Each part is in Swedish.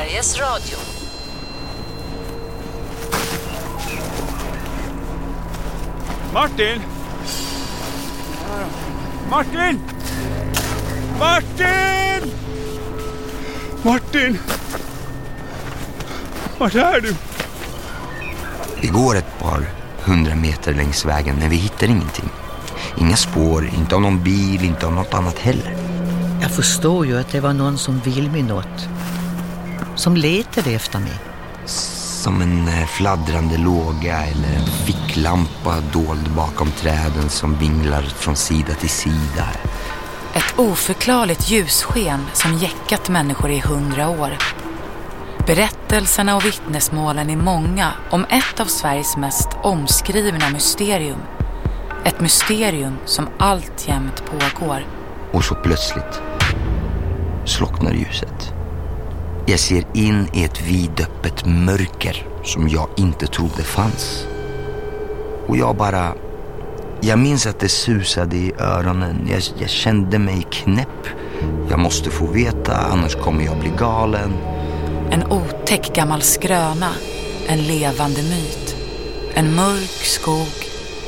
Sveriges Radio. Martin! Martin! Martin! Martin! Vart är du? Vi går ett par hundra meter längs vägen men vi hittar ingenting. Inga spår, inte av någon bil, inte av något annat heller. Jag förstår ju att det var någon som vill mig något. Som letade efter mig. Som en eh, fladdrande låga eller en ficklampa dold bakom träden som vinglar från sida till sida. Ett oförklarligt ljussken som jäckat människor i hundra år. Berättelserna och vittnesmålen är många om ett av Sveriges mest omskrivna mysterium. Ett mysterium som alltjämt pågår. Och så plötsligt slocknar ljuset. Jag ser in i ett vidöppet mörker som jag inte trodde fanns. Och jag bara... Jag minns att det susade i öronen. Jag, jag kände mig knäpp. Jag måste få veta, annars kommer jag bli galen. En otäck gammal skröna. En levande myt. En mörk skog.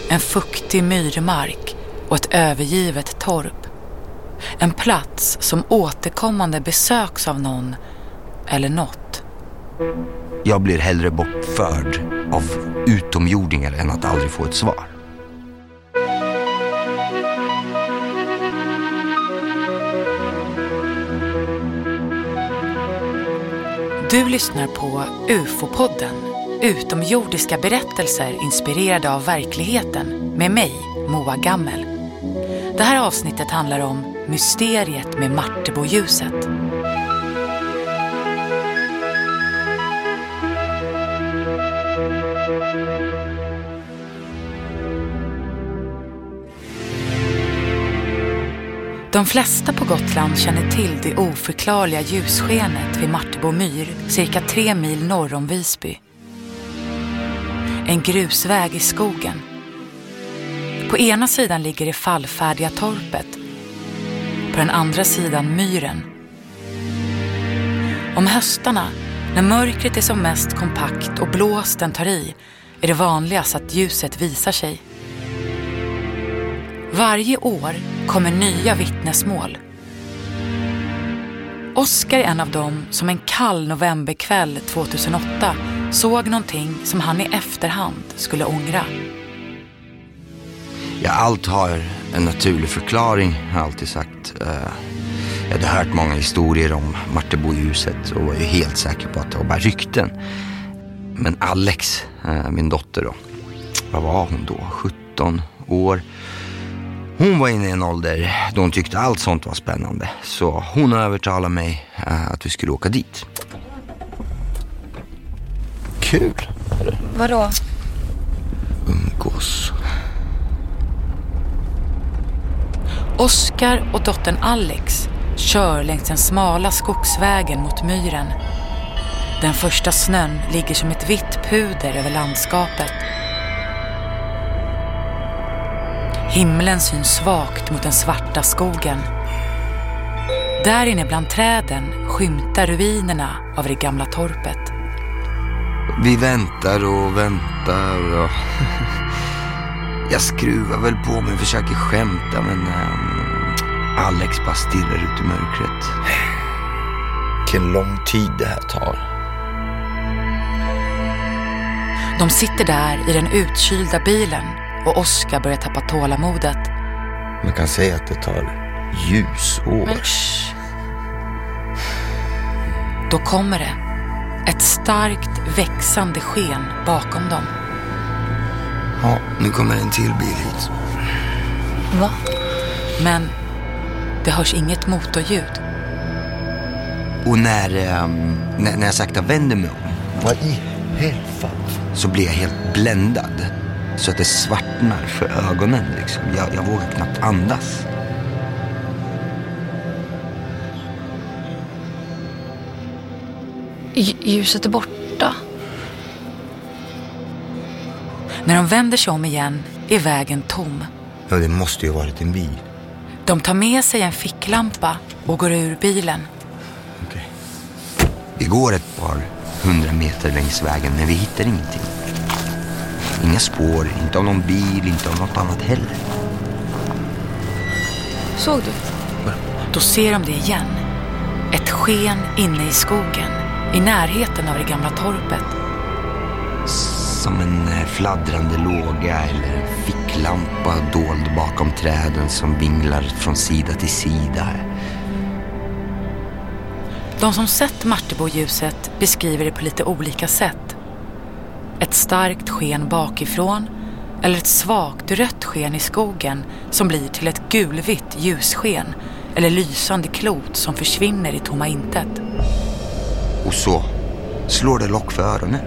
En fuktig myrmark. Och ett övergivet torp. En plats som återkommande besöks av någon eller något. Jag blir hellre bortförd av utomjordingar än att aldrig få ett svar. Du lyssnar på UFO-podden. Utomjordiska berättelser inspirerade av verkligheten med mig, Moa Gammel. Det här avsnittet handlar om mysteriet med Marteboljuset. De flesta på Gotland känner till det oförklarliga ljusskenet vid Martebo myr, cirka tre mil norr om Visby. En grusväg i skogen. På ena sidan ligger det fallfärdiga torpet. På den andra sidan myren. Om höstarna, när mörkret är som mest kompakt och blåsten tar i, är det vanligast att ljuset visar sig. Varje år kommer nya vittnesmål. Oskar är en av dem som en kall novemberkväll 2008 såg någonting som han i efterhand skulle ångra. Ja, allt har en naturlig förklaring, har jag alltid sagt. Eh, jag hade hört många historier om Marteboljuset och var ju helt säker på att det var bara rykten. Men Alex, eh, min dotter då, vad var hon då? 17 år. Hon var inne i en ålder då hon tyckte allt sånt var spännande. Så hon övertalade mig eh, att vi skulle åka dit. Kul. Vadå? Umgås. Oskar och dottern Alex kör längs den smala skogsvägen mot myren. Den första snön ligger som ett vitt puder över landskapet. Himlen syns svagt mot den svarta skogen. Där inne bland träden skymtar ruinerna av det gamla torpet. Vi väntar och väntar och... Jag skruvar väl på mig och försöker skämta men ehm, Alex bara stirrar ut i mörkret. Vilken lång tid det här tar. De sitter där i den utkylda bilen och Oskar börjar tappa tålamodet. Man kan säga att det tar ljusår. Men shh. Då kommer det. Ett starkt växande sken bakom dem. Ja, nu kommer en till bil hit. Va? Men det hörs inget motorljud. Och när, ehm, när, när jag sakta vänder mig om Vad i helfat? så blir jag helt bländad. Så att det svartnar för ögonen liksom. Jag, jag vågar knappt andas. Lj- ljuset är borta. När de vänder sig om igen är vägen tom. Ja, det måste ju ha varit en bil. De tar med sig en ficklampa och går ur bilen. Okej. Vi går ett par hundra meter längs vägen men vi hittar ingenting. Inga spår, inte av någon bil, inte av något annat heller. Såg du? Då ser de det igen. Ett sken inne i skogen, i närheten av det gamla torpet. Som en eh, fladdrande låga eller en ficklampa dold bakom träden som vinglar från sida till sida. De som sett Marteboljuset beskriver det på lite olika sätt. Ett starkt sken bakifrån eller ett svagt rött sken i skogen som blir till ett gulvitt ljussken eller lysande klot som försvinner i tomma intet. Och så slår det lock för öronen.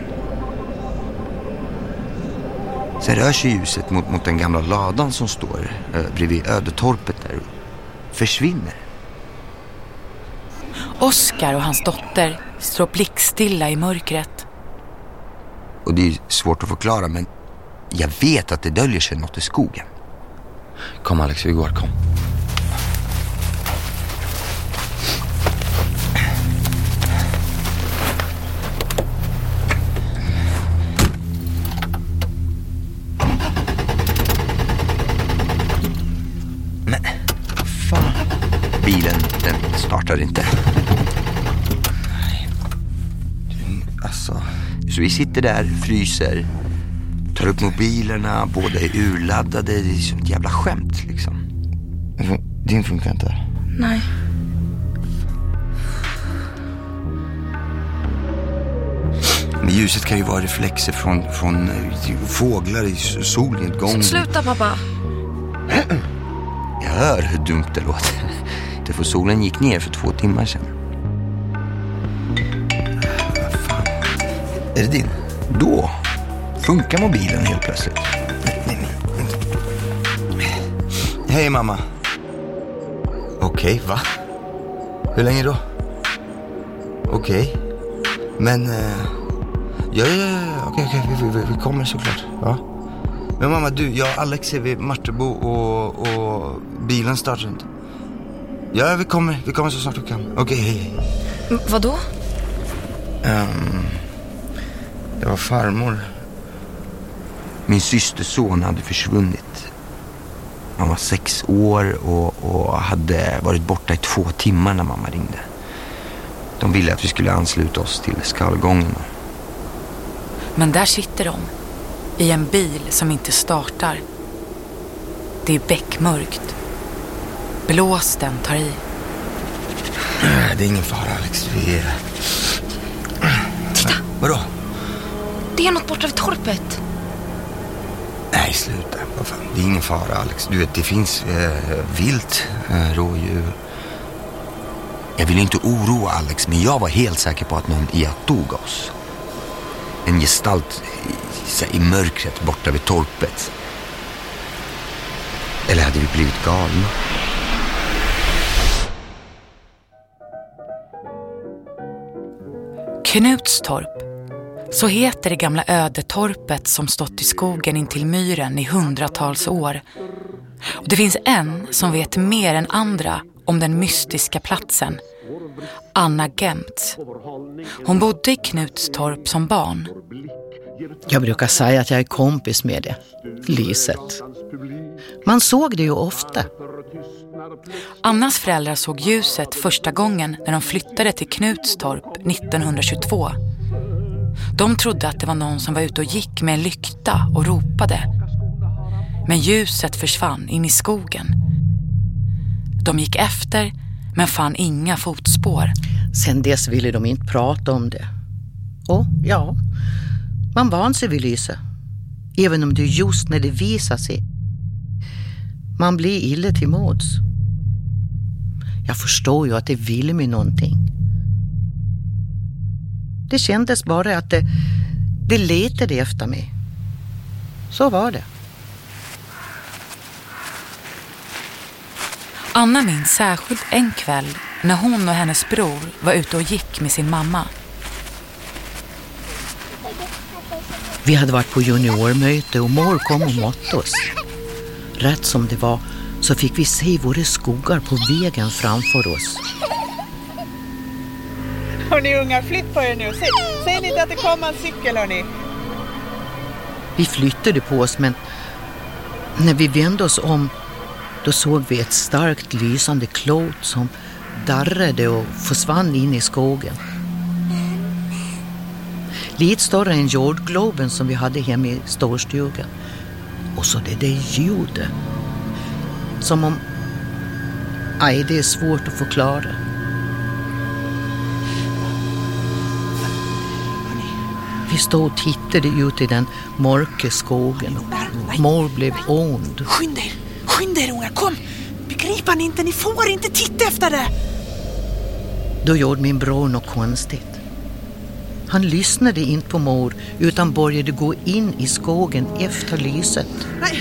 Sen rör sig ljuset mot, mot den gamla ladan som står eh, bredvid ödetorpet där och försvinner. Oskar och hans dotter står blickstilla i mörkret. Och det är svårt att förklara men jag vet att det döljer sig något i skogen. Kom Alex, vi går, kom. Vi sitter där, fryser, tar upp mobilerna, båda är urladdade. Det är som ett jävla skämt liksom. Din funkar inte. Nej. Men ljuset kan ju vara reflexer från, från eh, fåglar i solnedgång. Sluta pappa. Jag hör hur dumt det låter. Det för solen gick ner för två timmar sedan. Är det din? Då funkar mobilen helt plötsligt. Nej, nej, nej. Hej mamma. Okej, va? Hur länge då? Okej. Men... Eh, ja, ja, ja, okej, okej, vi, vi, vi kommer såklart. Ja. Men mamma, du, jag och Alex är vid Martebo och, och bilen startar inte. Ja, vi kommer, vi kommer så snart vi kan. Okej, hej, hej. M- vadå? Ehm, det var farmor. Min systerson hade försvunnit. Han var sex år och, och hade varit borta i två timmar när mamma ringde. De ville att vi skulle ansluta oss till skallgången. Men där sitter de. I en bil som inte startar. Det är beckmörkt. Blåsten tar i. Det är ingen fara Alex, vi är... Titta, Vadå? Det är något borta vid torpet. Nej, sluta. Vad fan? Det är ingen fara, Alex. Du vet, det finns eh, vilt, eh, rådjur. Jag vill inte oroa Alex, men jag var helt säker på att någon iakttog oss. En gestalt i, i mörkret borta vid torpet. Eller hade vi blivit galna? Knutstorp. Så heter det gamla ödetorpet som stått i skogen intill myren i hundratals år. Och det finns en som vet mer än andra om den mystiska platsen. Anna Gemtz. Hon bodde i Knutstorp som barn. Jag brukar säga att jag är kompis med det. Lyset. Man såg det ju ofta. Annas föräldrar såg ljuset första gången när de flyttade till Knutstorp 1922. De trodde att det var någon som var ute och gick med en lykta och ropade. Men ljuset försvann in i skogen. De gick efter men fann inga fotspår. Sen dess ville de inte prata om det. Och ja, man van sig vid lyset. Även om det just när det visar sig. Man blir illa till mods. Jag förstår ju att det ville mig någonting. Det kändes bara att det, det letade efter mig. Så var det. Anna minns särskilt en kväll när hon och hennes bror var ute och gick med sin mamma. Vi hade varit på juniormöte och mor kom och måtte oss. Rätt som det var så fick vi se våra skogar på vägen framför oss. Hörni ungar, flytt på er nu. Säg, säg inte att det kommer en cykel hörni. Vi flyttade på oss men när vi vände oss om då såg vi ett starkt lysande klot som darrade och försvann in i skogen. Lite större än jordgloben som vi hade hemma i storstugan. Och så det där ljudet. Som om... Nej, det är svårt att förklara. Vi stod och tittade ut i den mörka skogen mor blev ond. Skynda er, skynda er ungar, kom! Begriper ni inte? Ni får inte titta efter det! Då gjorde min bror något konstigt. Han lyssnade inte på mor utan började gå in i skogen efter lyset. Nej,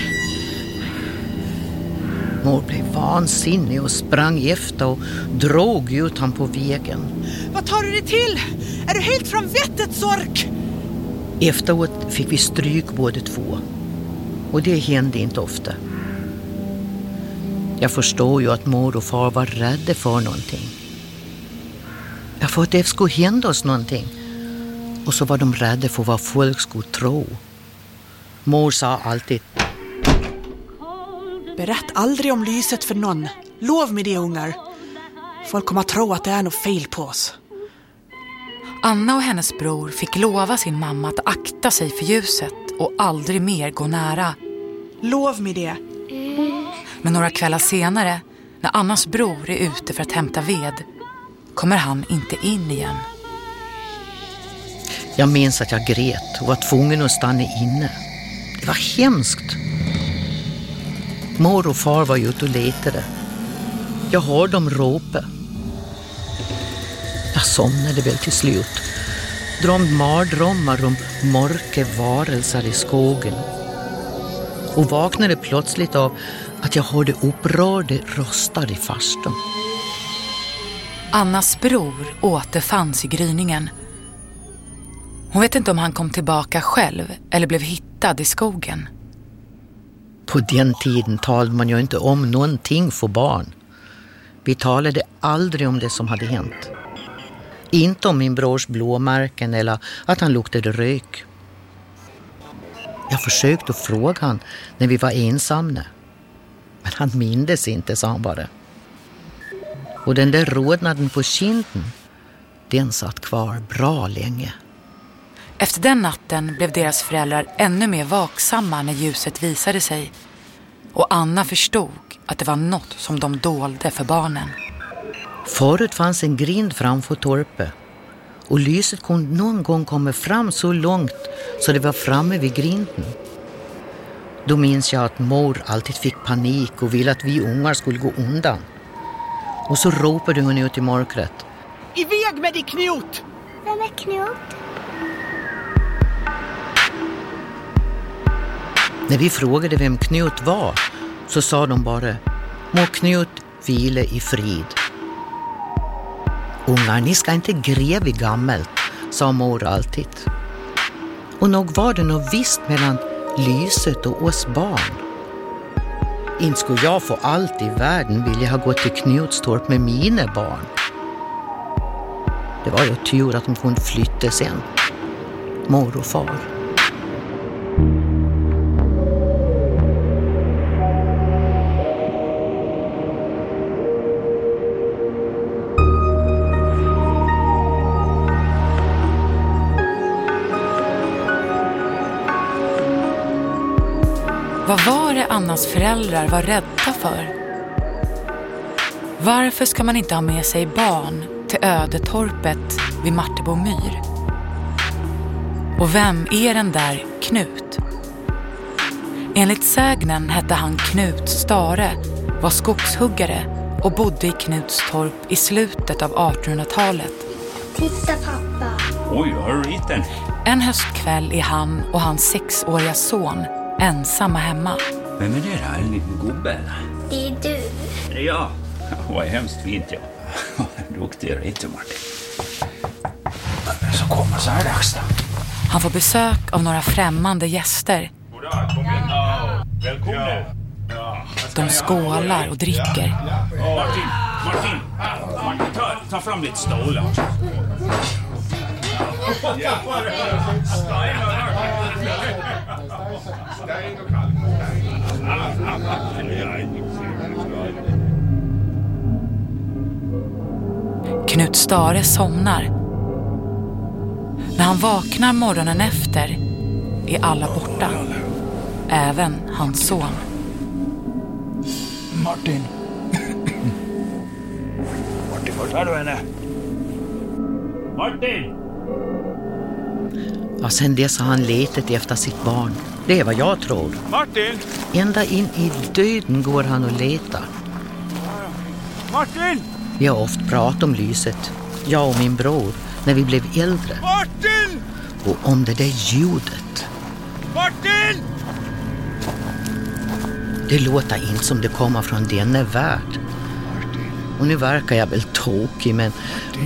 Mor blev vansinnig och sprang efter och drog ut han på vägen. vad tar du dig till? Är du helt från vettet, Sork? Efteråt fick vi stryk båda två. Och det hände inte ofta. Jag förstår ju att mor och far var rädda för någonting. Ja, för att det skulle hända oss någonting. Och så var de rädda för vad folk skulle tro. Mor sa alltid Berätt aldrig om lyset för någon. Lov mig det ungar. Folk kommer att tro att det är något fel på oss. Anna och hennes bror fick lova sin mamma att akta sig för ljuset och aldrig mer gå nära. Lov mig det. Men några kvällar senare, när Annas bror är ute för att hämta ved, kommer han inte in igen. Jag minns att jag grät och var tvungen att stanna inne. Det var hemskt. Mor och far var ute och letade. Jag hörde dem ropa. Jag somnade väl till slut. Drömde mardrömmar om mörka varelser i skogen. Och vaknade plötsligt av att jag hörde upprörda röster i farstun. Annas bror återfanns i gryningen. Hon vet inte om han kom tillbaka själv eller blev hittad i skogen. På den tiden talade man ju inte om någonting för barn. Vi talade aldrig om det som hade hänt. Inte om min brors blåmärken eller att han luktade rök. Jag försökte fråga han när vi var ensamma. Men han mindes inte, sa han bara. Och den där rodnaden på kinden, den satt kvar bra länge. Efter den natten blev deras föräldrar ännu mer vaksamma när ljuset visade sig. Och Anna förstod att det var något som de dolde för barnen. Förut fanns en grind framför torpet och lyset kunde någon gång komma fram så långt så det var framme vid grinden. Då minns jag att mor alltid fick panik och ville att vi ungar skulle gå undan. Och så ropade hon ut i mörkret. Iväg med dig Knut! Vem är Knut? När vi frågade vem Knut var så sa de bara Må Knut vila i frid. Ungar, ni ska inte gräva i gammalt, sa mor alltid. Och nog var det något visst mellan lyset och oss barn. Inte skulle jag för allt i världen vilja ha gått till Knutstorp med mina barn. Det var ju tur att de kunde flytta sen, mor och far. Annas föräldrar var rädda för? Varför ska man inte ha med sig barn till ödetorpet vid Martebo myr? Och vem är den där Knut? Enligt sägnen hette han Knut Stare, var skogshuggare och bodde i Knutstorp i slutet av 1800-talet. Titta pappa. Oj, har du liten? En höstkväll är han och hans sexåriga son ensamma hemma. Vem är det då? En liten gubbe? Det är du. Ja, vad hemskt fint ja. Duktig Rita Martin. Så kommer så här dags då. Han får besök av några främmande gäster. Goddag, kom in. Välkomna. De skålar och dricker. Martin, Martin, Martin ta, ta fram lite stolar. Knut Stare somnar. När han vaknar morgonen efter är alla borta. Även hans son. Martin. Martin, vart är du henne? Martin! Ja, sen dess har han letat efter sitt barn. Det är vad jag tror. Martin! Ända in i döden går han och letar. Martin! Vi har ofta pratat om lyset, jag och min bror, när vi blev äldre. Martin! Och om det där ljudet. Martin! Det låter inte som det kommer från denna värld. Och nu verkar jag väl tokig, men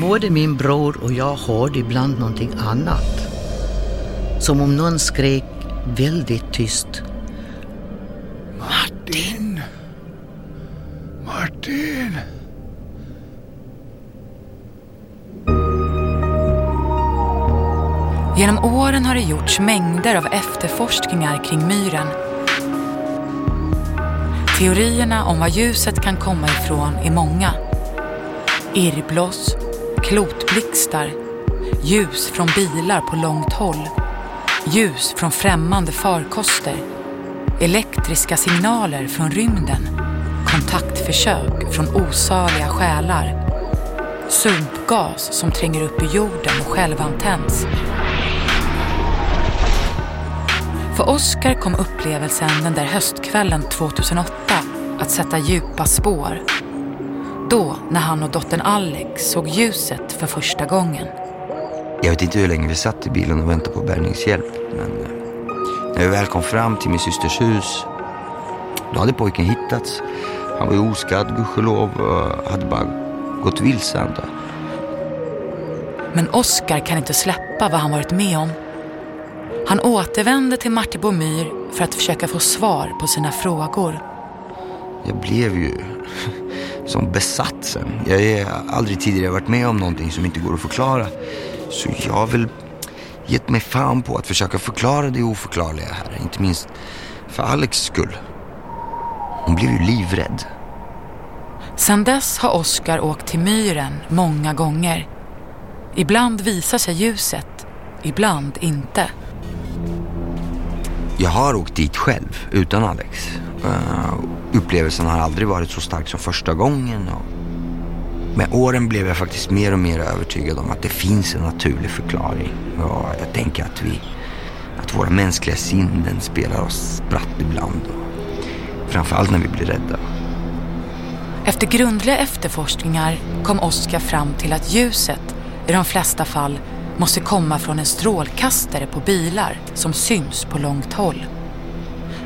både min bror och jag hörde ibland någonting annat. Som om någon skrek väldigt tyst. Martin! Martin! Genom åren har det gjorts mängder av efterforskningar kring myren. Teorierna om var ljuset kan komma ifrån är många. Irrbloss, klotblixtar, ljus från bilar på långt håll, ljus från främmande farkoster, elektriska signaler från rymden, kontaktförsök från osaliga själar, sumpgas som tränger upp i jorden och självantänds. För Oscar kom upplevelsen den där höstkvällen 2008 att sätta djupa spår. Då, när han och dottern Alex såg ljuset för första gången. Jag vet inte hur länge vi satt i bilen och väntade på bärgningshjälp. Men eh, när vi väl kom fram till min systers hus, då hade pojken hittats. Han var ju oskadd, gudskelov, och hade bara gått vilse antar jag. Men Oscar kan inte släppa vad han varit med om. Han återvände till Martebo myr för att försöka få svar på sina frågor. Jag blev ju som besatt sen. Jag har aldrig tidigare varit med om någonting som inte går att förklara. Så jag har väl gett mig fan på att försöka förklara det oförklarliga här. Inte minst för Alex skull. Hon blev ju livrädd. Sedan dess har Oscar åkt till myren många gånger. Ibland visar sig ljuset, ibland inte. Jag har åkt dit själv, utan Alex. Uh, upplevelsen har aldrig varit så stark som första gången. Och med åren blev jag faktiskt mer och mer övertygad om att det finns en naturlig förklaring. Ja, jag tänker att vi, att våra mänskliga sinnen spelar oss spratt ibland. Och framförallt när vi blir rädda. Efter grundliga efterforskningar kom Oskar fram till att ljuset i de flesta fall måste komma från en strålkastare på bilar som syns på långt håll.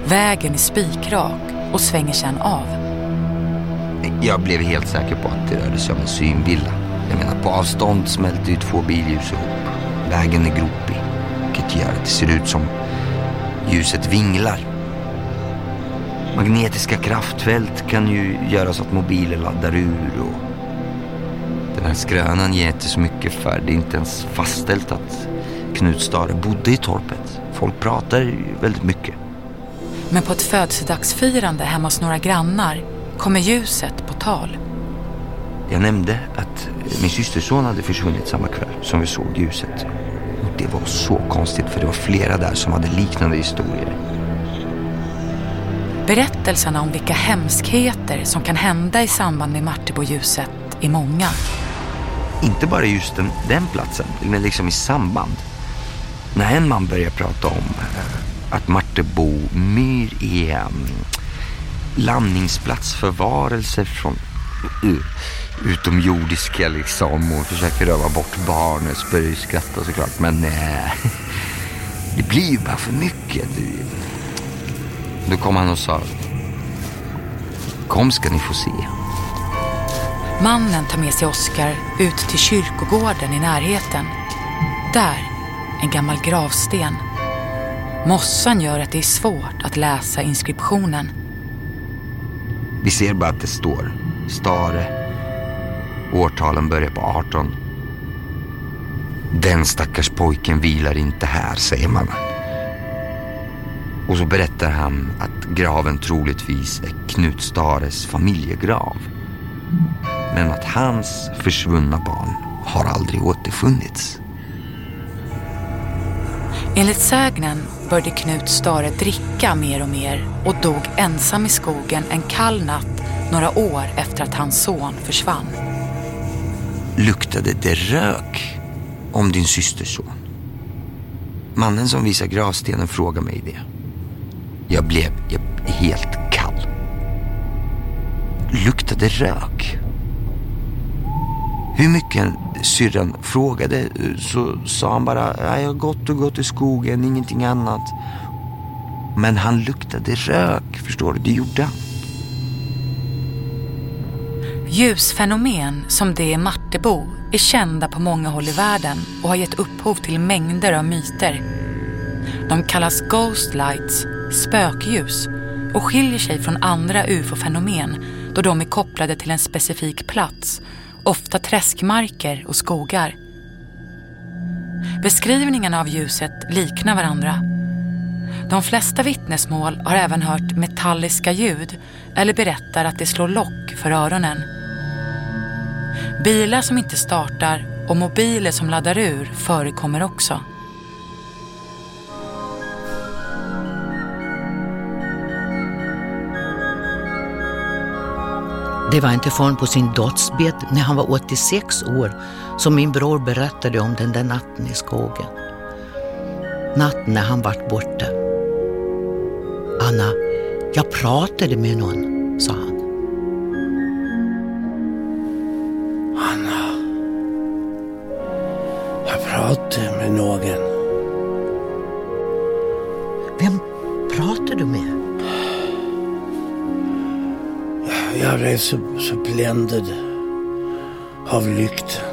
Vägen är spikrak och svänger sedan av. Jag blev helt säker på att det rörde sig om en synvilla. Jag menar, på avstånd smälter ju två billjus ihop. Vägen är gropig, vilket gör att det ser ut som ljuset vinglar. Magnetiska kraftfält kan ju göra så att mobiler laddar ur och den här skrönan ger inte så mycket för det är inte ens fastställt att Knut Stare bodde i torpet. Folk pratar ju väldigt mycket. Men på ett födelsedagsfirande hemma hos några grannar kommer ljuset på tal. Jag nämnde att min systerson hade försvunnit samma kväll som vi såg ljuset. Och det var så konstigt för det var flera där som hade liknande historier. Berättelserna om vilka hemskheter som kan hända i samband med Marteboljuset är många. Inte bara just den, den platsen, men liksom i samband. När en man börjar prata om eh, att Martebo myr är landningsplatsförvarelser landningsplats för varelser från utomjordiska liksom och försöker röva bort barnet och börjar ju skratta såklart. Men eh, det blir ju bara för mycket. Då kom han och sa Kom ska ni få se. Mannen tar med sig Oskar ut till kyrkogården i närheten. Där, en gammal gravsten. Mossan gör att det är svårt att läsa inskriptionen. Vi ser bara att det står Stare. Årtalen börjar på 18. Den stackars pojken vilar inte här, säger man. Och så berättar han att graven troligtvis är Knut Stares familjegrav. Men att hans försvunna barn har aldrig återfunnits. Enligt sägnen började Knut Stare dricka mer och mer och dog ensam i skogen en kall natt några år efter att hans son försvann. Luktade det rök om din systers son? Mannen som visar gravstenen frågade mig det. Jag blev helt kall. Luktade rök? Hur mycket syrran frågade eh, så sa han bara jag har gått och gått i skogen, ingenting annat. Men han luktade rök, förstår du? Det gjorde han. Ljusfenomen som det i Martebo är kända på många håll i världen och har gett upphov till mängder av myter. De kallas ghost lights, spökljus, och skiljer sig från andra ufo-fenomen då de är kopplade till en specifik plats, ofta träskmarker och skogar. Beskrivningarna av ljuset liknar varandra. De flesta vittnesmål har även hört metalliska ljud eller berättar att det slår lock för öronen. Bilar som inte startar och mobiler som laddar ur förekommer också. Det var inte förrän på sin dödsbädd när han var 86 år som min bror berättade om den där natten i skogen. Natten när han vart borta. Anna, jag pratade med någon, sa han. Jag blev så, bländad av lykten.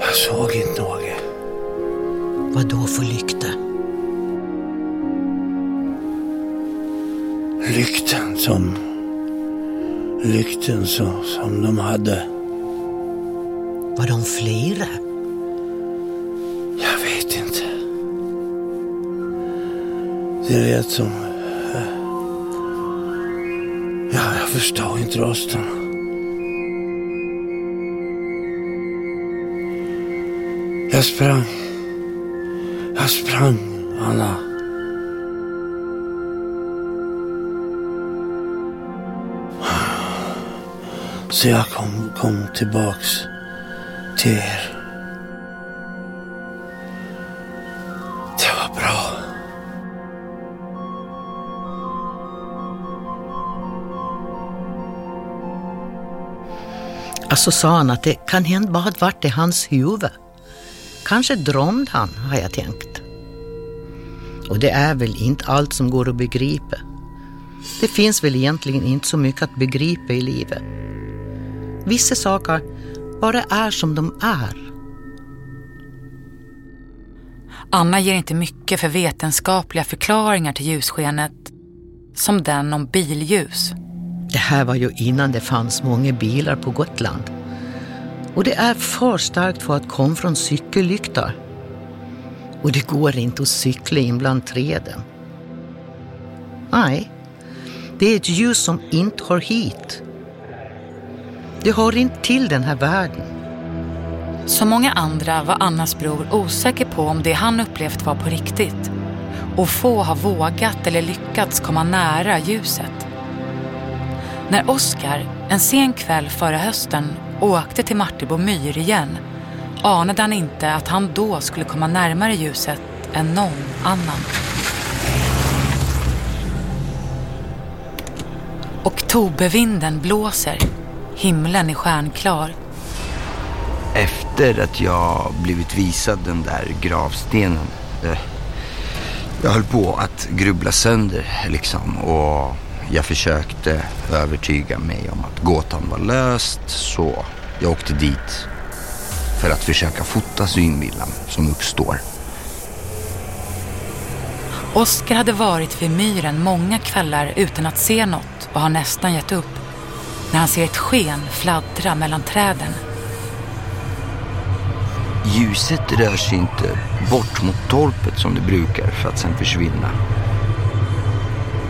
Jag såg inte något. Vad då för lykta? Lykten som... Lykten så, som de hade. Var de flera? Jag vet inte. Det lät som... förstår inte rösten. Jag sprang. Jag sprang, Anna. Så jag kom, kom tillbaks till er. Alltså sa han att det kan hända bara varit i hans huvud. Kanske drömde han, har jag tänkt. Och det är väl inte allt som går att begripa. Det finns väl egentligen inte så mycket att begripa i livet. Vissa saker bara är som de är. Anna ger inte mycket för vetenskapliga förklaringar till ljusskenet, som den om billjus. Det här var ju innan det fanns många bilar på Gotland. Och det är för starkt för att komma från cykellyktor. Och det går inte att cykla in bland träden. Nej, det är ett ljus som inte hör hit. Det hör inte till den här världen. Som många andra var Annas bror osäker på om det han upplevt var på riktigt. Och få har vågat eller lyckats komma nära ljuset. När Oskar en sen kväll förra hösten åkte till Martebo myr igen anade han inte att han då skulle komma närmare ljuset än någon annan. Oktobervinden blåser. Himlen är stjärnklar. Efter att jag blivit visad den där gravstenen. Eh, jag höll på att grubbla sönder liksom och jag försökte övertyga mig om att gåtan var löst så jag åkte dit för att försöka fota synvillan som uppstår. Oskar hade varit vid myren många kvällar utan att se något och har nästan gett upp när han ser ett sken fladdra mellan träden. Ljuset rör sig inte bort mot torpet som det brukar för att sen försvinna.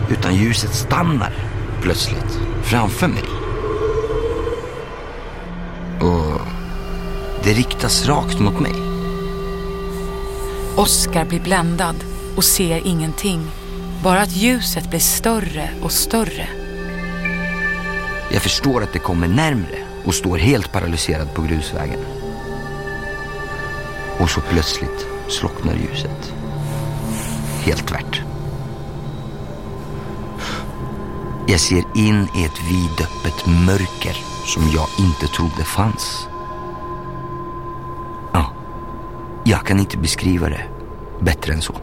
Utan ljuset stannar plötsligt framför mig. Och det riktas rakt mot mig. Oskar blir bländad och ser ingenting. Bara att ljuset blir större och större. Jag förstår att det kommer närmre och står helt paralyserad på grusvägen. Och så plötsligt slocknar ljuset. Helt tvärt. Jag ser in i ett vidöppet mörker som jag inte trodde fanns. Ja, jag kan inte beskriva det bättre än så.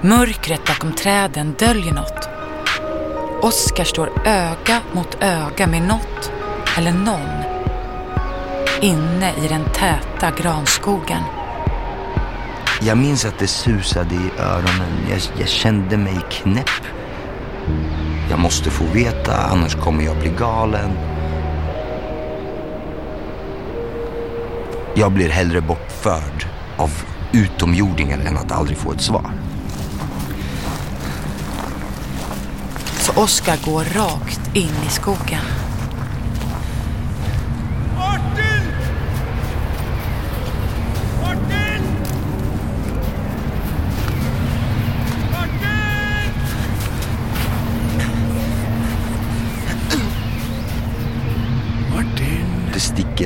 Mörkret bakom träden döljer något. Oskar står öga mot öga med något eller någon inne i den täta granskogen. Jag minns att det susade i öronen. Jag, jag kände mig knäpp. Jag måste få veta, annars kommer jag bli galen. Jag blir hellre bortförd av utomjordingar än att aldrig få ett svar. Så Oskar går rakt in i skogen.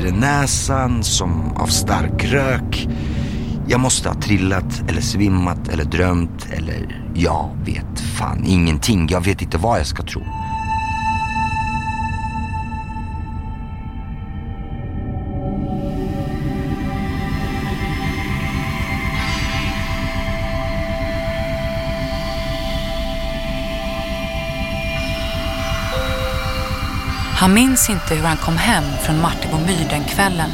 I näsan som av stark rök. Jag måste ha trillat eller svimmat eller drömt eller jag vet fan ingenting. Jag vet inte vad jag ska tro. Han minns inte hur han kom hem från Martebo den kvällen.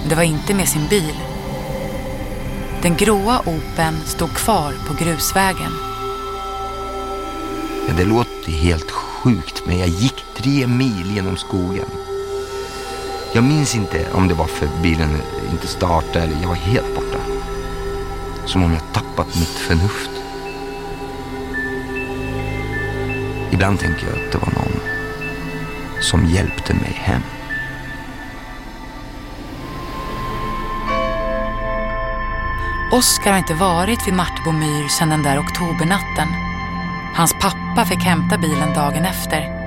Men det var inte med sin bil. Den gråa Open stod kvar på grusvägen. Ja, det låter helt sjukt men jag gick tre mil genom skogen. Jag minns inte om det var för bilen inte startade eller jag var helt borta. Som om jag tappat mitt förnuft. Ibland tänker jag att det var någon som hjälpte mig hem. Oskar har inte varit vid Martebo myr sedan den där oktobernatten. Hans pappa fick hämta bilen dagen efter.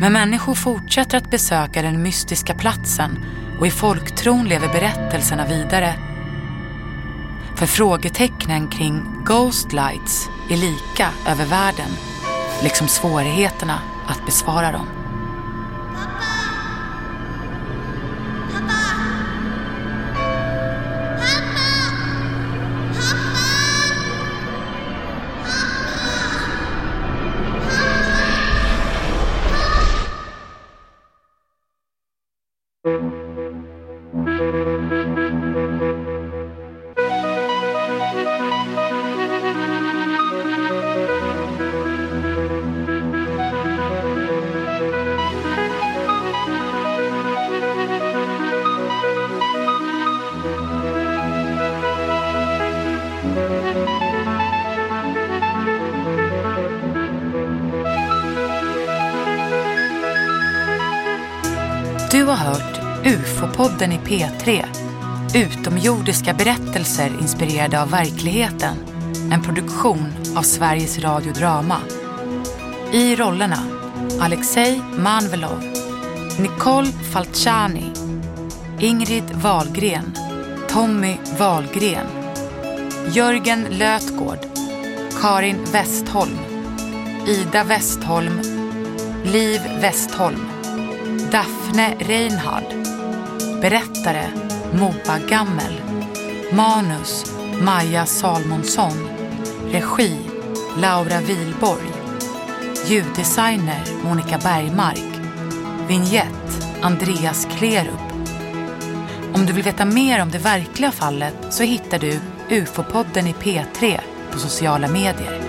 Men människor fortsätter att besöka den mystiska platsen och i folktron lever berättelserna vidare. För frågetecknen kring Ghost Lights är lika över världen, liksom svårigheterna att besvara dem. Du har hört UFO-podden i P3. Utomjordiska berättelser inspirerade av verkligheten. En produktion av Sveriges Radio Drama. I rollerna Alexej Manvelov, Nicole Falciani, Ingrid Wahlgren, Tommy Wahlgren, Jörgen Lötgård, Karin Westholm, Ida Westholm, Liv Westholm, Daphne Reinhard. Berättare Moa Gammel. Manus Maja Salmonsson. Regi Laura Vilborg. Ljuddesigner Monica Bergmark. Vignett Andreas Klerup. Om du vill veta mer om det verkliga fallet så hittar du UFO-podden i P3 på sociala medier.